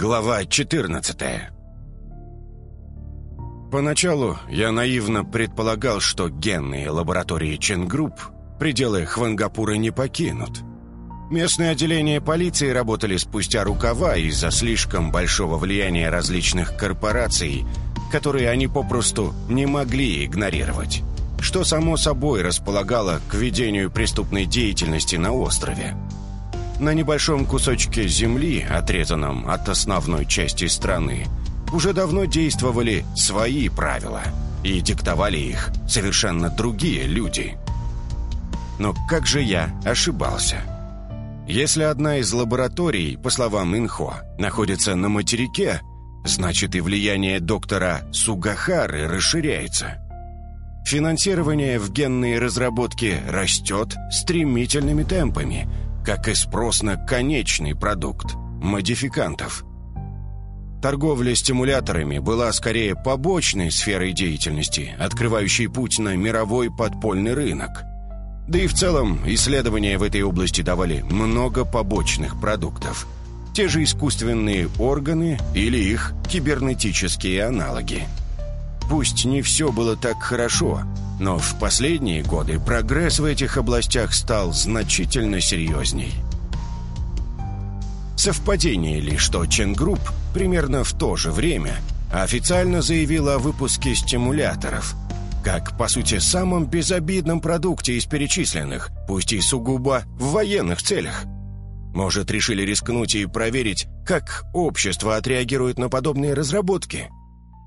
Глава 14 Поначалу я наивно предполагал, что генные лаборатории Ченгрупп пределы Хвангапура не покинут. Местные отделения полиции работали спустя рукава из-за слишком большого влияния различных корпораций, которые они попросту не могли игнорировать, что само собой располагало к ведению преступной деятельности на острове. На небольшом кусочке земли, отрезанном от основной части страны, уже давно действовали свои правила, и диктовали их совершенно другие люди. Но как же я ошибался? Если одна из лабораторий, по словам Инхо, находится на материке, значит и влияние доктора Сугахары расширяется. Финансирование в генные разработки растет стремительными темпами – как и спрос на конечный продукт – модификантов. Торговля стимуляторами была скорее побочной сферой деятельности, открывающей путь на мировой подпольный рынок. Да и в целом исследования в этой области давали много побочных продуктов. Те же искусственные органы или их кибернетические аналоги. Пусть не все было так хорошо – но в последние годы прогресс в этих областях стал значительно серьезней. Совпадение ли, что Ченгрупп примерно в то же время официально заявила о выпуске стимуляторов, как, по сути, самом безобидном продукте из перечисленных, пусть и сугубо в военных целях. Может, решили рискнуть и проверить, как общество отреагирует на подобные разработки?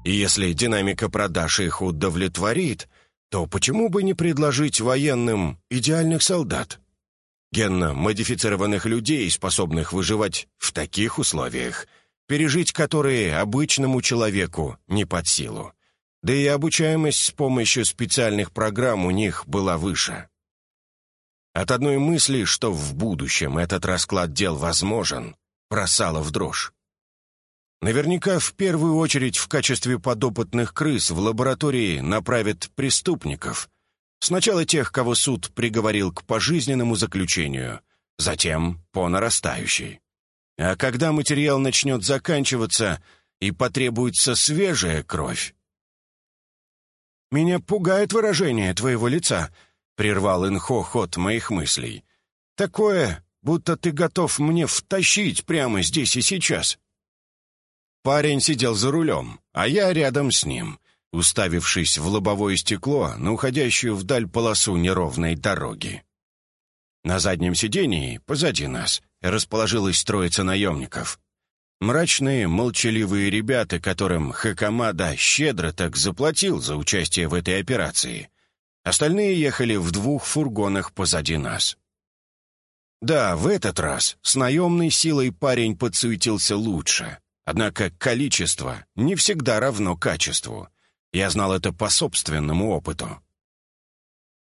И если динамика продаж их удовлетворит – то почему бы не предложить военным идеальных солдат? Генно-модифицированных людей, способных выживать в таких условиях, пережить которые обычному человеку не под силу. Да и обучаемость с помощью специальных программ у них была выше. От одной мысли, что в будущем этот расклад дел возможен, бросала в дрожь. Наверняка в первую очередь в качестве подопытных крыс в лаборатории направят преступников. Сначала тех, кого суд приговорил к пожизненному заключению, затем по нарастающей. А когда материал начнет заканчиваться и потребуется свежая кровь... «Меня пугает выражение твоего лица», — прервал Инхо ход моих мыслей. «Такое, будто ты готов мне втащить прямо здесь и сейчас». Парень сидел за рулем, а я рядом с ним, уставившись в лобовое стекло на уходящую вдаль полосу неровной дороги. На заднем сидении, позади нас, расположилась троица наемников. Мрачные, молчаливые ребята, которым Хакамада щедро так заплатил за участие в этой операции. Остальные ехали в двух фургонах позади нас. Да, в этот раз с наемной силой парень подсуетился лучше. Однако количество не всегда равно качеству. Я знал это по собственному опыту.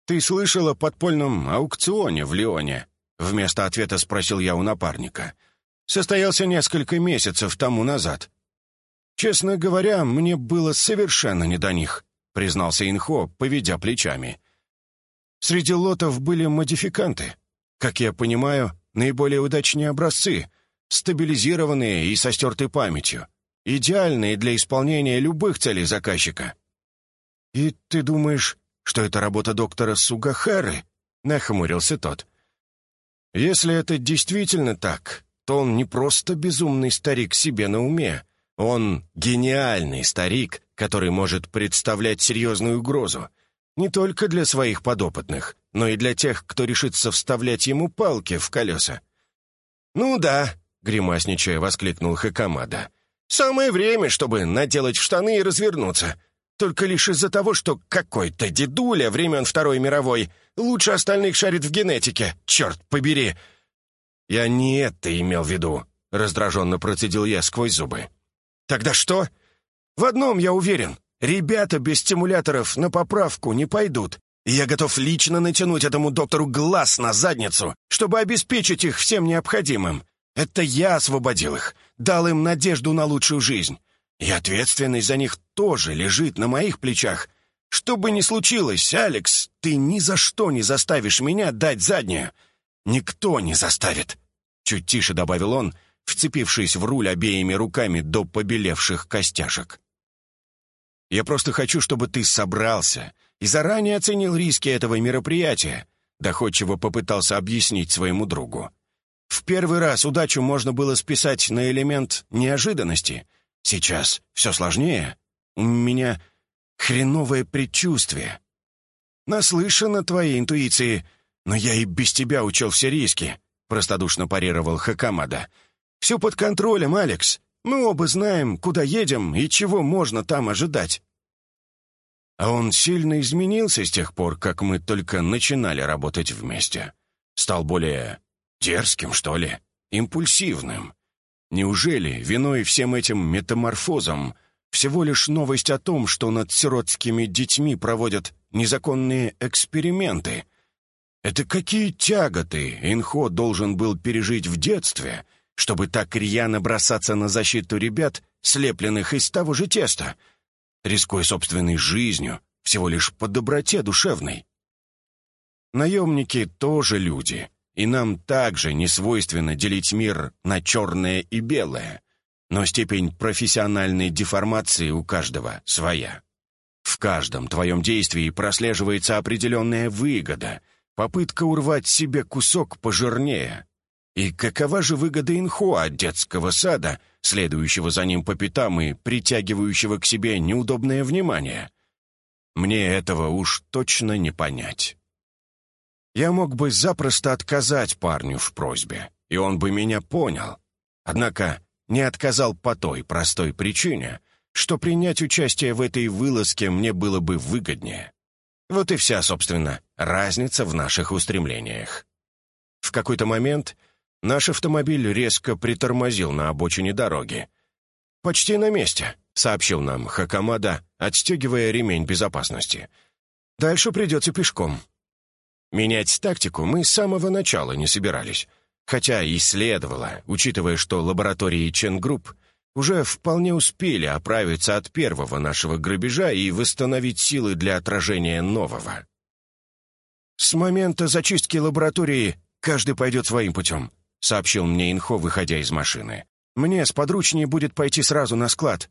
«Ты слышал о подпольном аукционе в Лионе?» Вместо ответа спросил я у напарника. «Состоялся несколько месяцев тому назад». «Честно говоря, мне было совершенно не до них», признался Инхо, поведя плечами. «Среди лотов были модификанты. Как я понимаю, наиболее удачные образцы, стабилизированные и со стертой памятью, идеальные для исполнения любых целей заказчика. «И ты думаешь, что это работа доктора Сугахары?» — нахмурился тот. «Если это действительно так, то он не просто безумный старик себе на уме, он гениальный старик, который может представлять серьезную угрозу не только для своих подопытных, но и для тех, кто решится вставлять ему палки в колеса. «Ну да, гримасничая, воскликнул Хакамада. «Самое время, чтобы наделать штаны и развернуться. Только лишь из-за того, что какой-то дедуля времен Второй мировой лучше остальных шарит в генетике, черт побери!» «Я не это имел в виду», — раздраженно процедил я сквозь зубы. «Тогда что?» «В одном я уверен. Ребята без стимуляторов на поправку не пойдут. И я готов лично натянуть этому доктору глаз на задницу, чтобы обеспечить их всем необходимым. Это я освободил их, дал им надежду на лучшую жизнь. И ответственность за них тоже лежит на моих плечах. Что бы ни случилось, Алекс, ты ни за что не заставишь меня дать заднюю. Никто не заставит. Чуть тише добавил он, вцепившись в руль обеими руками до побелевших костяшек. «Я просто хочу, чтобы ты собрался и заранее оценил риски этого мероприятия», доходчиво попытался объяснить своему другу. «В первый раз удачу можно было списать на элемент неожиданности. Сейчас все сложнее. У меня хреновое предчувствие. Наслышан о твоей интуиции, но я и без тебя учел все риски», простодушно парировал Хакамада. «Все под контролем, Алекс. Мы оба знаем, куда едем и чего можно там ожидать». А он сильно изменился с тех пор, как мы только начинали работать вместе. Стал более дерзким, что ли, импульсивным. Неужели виной всем этим метаморфозам всего лишь новость о том, что над сиротскими детьми проводят незаконные эксперименты? Это какие тяготы Инхо должен был пережить в детстве, чтобы так рьяно бросаться на защиту ребят, слепленных из того же теста — рискуя собственной жизнью, всего лишь по доброте душевной. Наемники тоже люди, и нам также не свойственно делить мир на черное и белое, но степень профессиональной деформации у каждого своя. В каждом твоем действии прослеживается определенная выгода, попытка урвать себе кусок пожирнее. И какова же выгода инхо от детского сада, следующего за ним по пятам и притягивающего к себе неудобное внимание? Мне этого уж точно не понять. Я мог бы запросто отказать парню в просьбе, и он бы меня понял. Однако не отказал по той простой причине, что принять участие в этой вылазке мне было бы выгоднее. Вот и вся, собственно, разница в наших устремлениях. В какой-то момент Наш автомобиль резко притормозил на обочине дороги. «Почти на месте», — сообщил нам Хакамада, отстегивая ремень безопасности. «Дальше придется пешком». Менять тактику мы с самого начала не собирались, хотя и следовало, учитывая, что лаборатории Ченгрупп уже вполне успели оправиться от первого нашего грабежа и восстановить силы для отражения нового. С момента зачистки лаборатории каждый пойдет своим путем. — сообщил мне Инхо, выходя из машины. «Мне сподручнее будет пойти сразу на склад».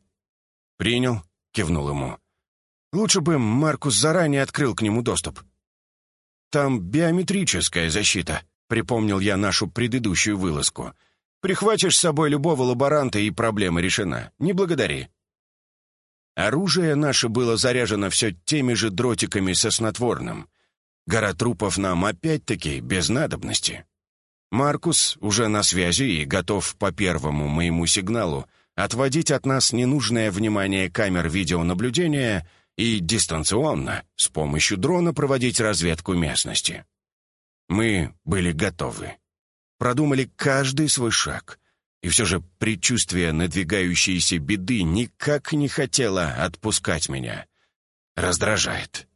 «Принял», — кивнул ему. «Лучше бы Маркус заранее открыл к нему доступ». «Там биометрическая защита», — припомнил я нашу предыдущую вылазку. «Прихватишь с собой любого лаборанта, и проблема решена. Не благодари». Оружие наше было заряжено все теми же дротиками со снотворным. Гора трупов нам опять-таки без надобности. Маркус уже на связи и готов по первому моему сигналу отводить от нас ненужное внимание камер видеонаблюдения и дистанционно, с помощью дрона проводить разведку местности. Мы были готовы. Продумали каждый свой шаг. И все же предчувствие надвигающейся беды никак не хотело отпускать меня. Раздражает.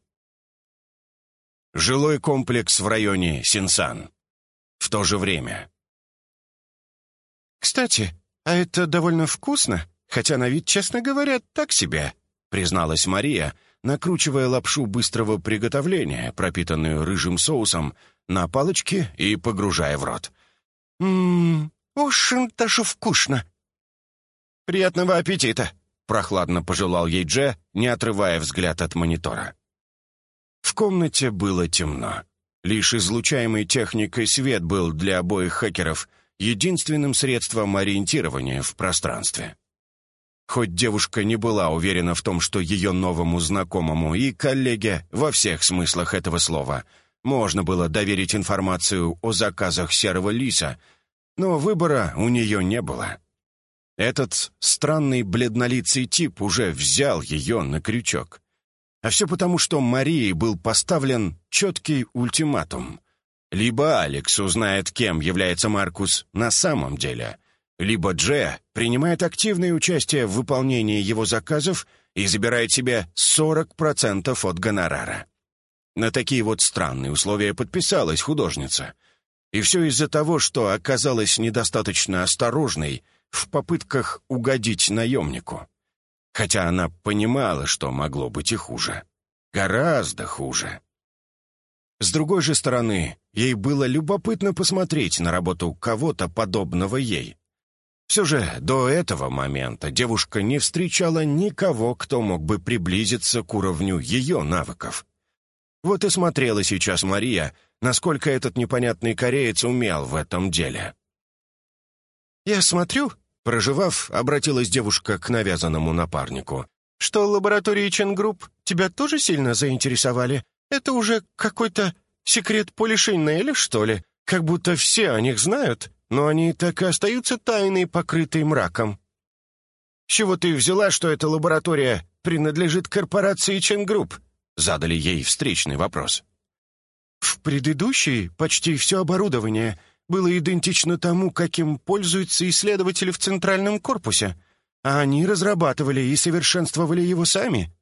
Жилой комплекс в районе Синсан в то же время. «Кстати, а это довольно вкусно, хотя на вид, честно говоря, так себе», призналась Мария, накручивая лапшу быстрого приготовления, пропитанную рыжим соусом, на палочке и погружая в рот. «Ммм, очень даже вкусно!» «Приятного аппетита!» — прохладно пожелал ей Дже, не отрывая взгляд от монитора. В комнате было темно. Лишь излучаемый техникой свет был для обоих хакеров единственным средством ориентирования в пространстве. Хоть девушка не была уверена в том, что ее новому знакомому и коллеге во всех смыслах этого слова можно было доверить информацию о заказах серого лиса, но выбора у нее не было. Этот странный бледнолицый тип уже взял ее на крючок. А все потому, что Марии был поставлен четкий ультиматум. Либо Алекс узнает, кем является Маркус на самом деле, либо Дже принимает активное участие в выполнении его заказов и забирает себе 40% от гонорара. На такие вот странные условия подписалась художница. И все из-за того, что оказалась недостаточно осторожной в попытках угодить наемнику хотя она понимала, что могло быть и хуже. Гораздо хуже. С другой же стороны, ей было любопытно посмотреть на работу кого-то подобного ей. Все же до этого момента девушка не встречала никого, кто мог бы приблизиться к уровню ее навыков. Вот и смотрела сейчас Мария, насколько этот непонятный кореец умел в этом деле. «Я смотрю», — проживав, обратилась девушка к навязанному напарнику, «что лаборатории Ченгрупп тебя тоже сильно заинтересовали? Это уже какой-то секрет Полишинеля, что ли? Как будто все о них знают, но они так и остаются тайной, покрытой мраком». «С чего ты взяла, что эта лаборатория принадлежит корпорации Ченгрупп?» Задали ей встречный вопрос. «В предыдущей почти все оборудование было идентично тому, каким пользуются исследователи в Центральном корпусе, а они разрабатывали и совершенствовали его сами.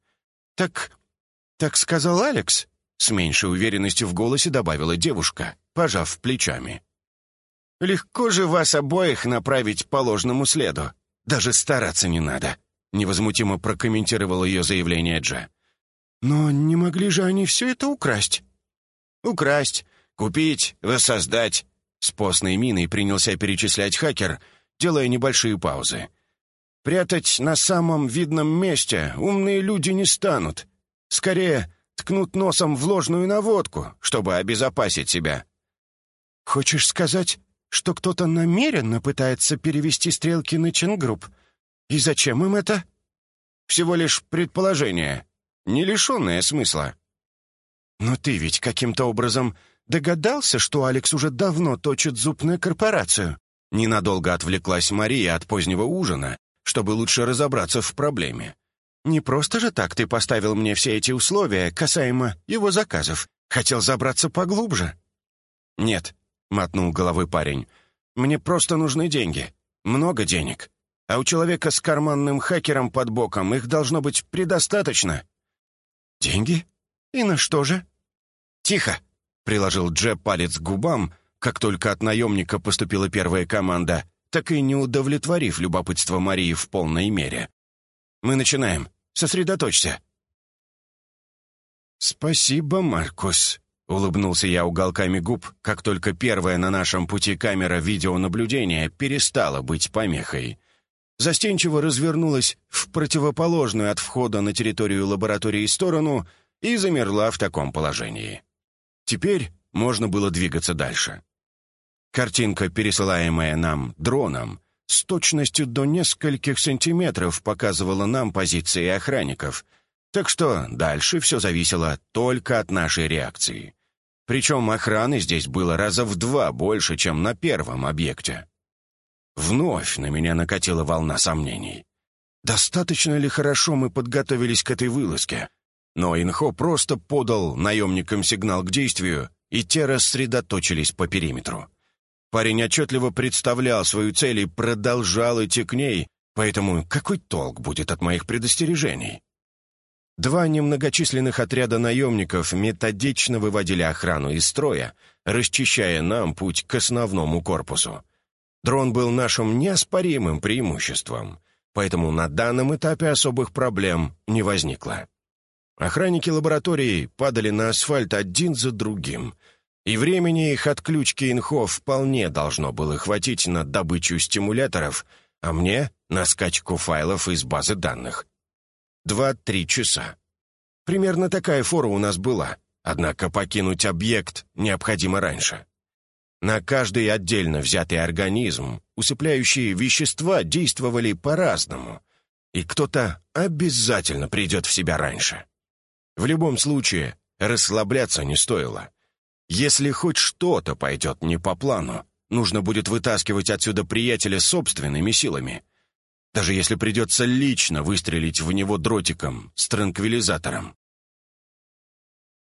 Так... так сказал Алекс?» С меньшей уверенностью в голосе добавила девушка, пожав плечами. «Легко же вас обоих направить по ложному следу. Даже стараться не надо», — невозмутимо прокомментировал ее заявление Джа. «Но не могли же они все это украсть?» «Украсть, купить, воссоздать». С постной миной принялся перечислять хакер, делая небольшие паузы. «Прятать на самом видном месте умные люди не станут. Скорее, ткнут носом в ложную наводку, чтобы обезопасить себя». «Хочешь сказать, что кто-то намеренно пытается перевести стрелки на Ченгрупп? И зачем им это?» «Всего лишь предположение не лишенное смысла. «Но ты ведь каким-то образом догадался, что Алекс уже давно точит зуб на корпорацию?» Ненадолго отвлеклась Мария от позднего ужина, чтобы лучше разобраться в проблеме. «Не просто же так ты поставил мне все эти условия касаемо его заказов. Хотел забраться поглубже?» «Нет», — мотнул головой парень, — «мне просто нужны деньги. Много денег. А у человека с карманным хакером под боком их должно быть предостаточно». «Деньги? И на что же?» «Тихо!» — приложил Джеб палец к губам, как только от наемника поступила первая команда, так и не удовлетворив любопытство Марии в полной мере. «Мы начинаем. Сосредоточься». «Спасибо, Маркус», — улыбнулся я уголками губ, как только первая на нашем пути камера видеонаблюдения перестала быть помехой застенчиво развернулась в противоположную от входа на территорию лаборатории сторону и замерла в таком положении. Теперь можно было двигаться дальше. Картинка, пересылаемая нам дроном, с точностью до нескольких сантиметров показывала нам позиции охранников, так что дальше все зависело только от нашей реакции. Причем охраны здесь было раза в два больше, чем на первом объекте. Вновь на меня накатила волна сомнений. Достаточно ли хорошо мы подготовились к этой вылазке? Но Инхо просто подал наемникам сигнал к действию, и те рассредоточились по периметру. Парень отчетливо представлял свою цель и продолжал идти к ней, поэтому какой толк будет от моих предостережений? Два немногочисленных отряда наемников методично выводили охрану из строя, расчищая нам путь к основному корпусу. Дрон был нашим неоспоримым преимуществом, поэтому на данном этапе особых проблем не возникло. Охранники лаборатории падали на асфальт один за другим, и времени их отключки инхов вполне должно было хватить на добычу стимуляторов, а мне — на скачку файлов из базы данных. Два-три часа. Примерно такая фора у нас была, однако покинуть объект необходимо раньше. На каждый отдельно взятый организм усыпляющие вещества действовали по-разному, и кто-то обязательно придет в себя раньше. В любом случае, расслабляться не стоило. Если хоть что-то пойдет не по плану, нужно будет вытаскивать отсюда приятеля собственными силами. Даже если придется лично выстрелить в него дротиком с транквилизатором.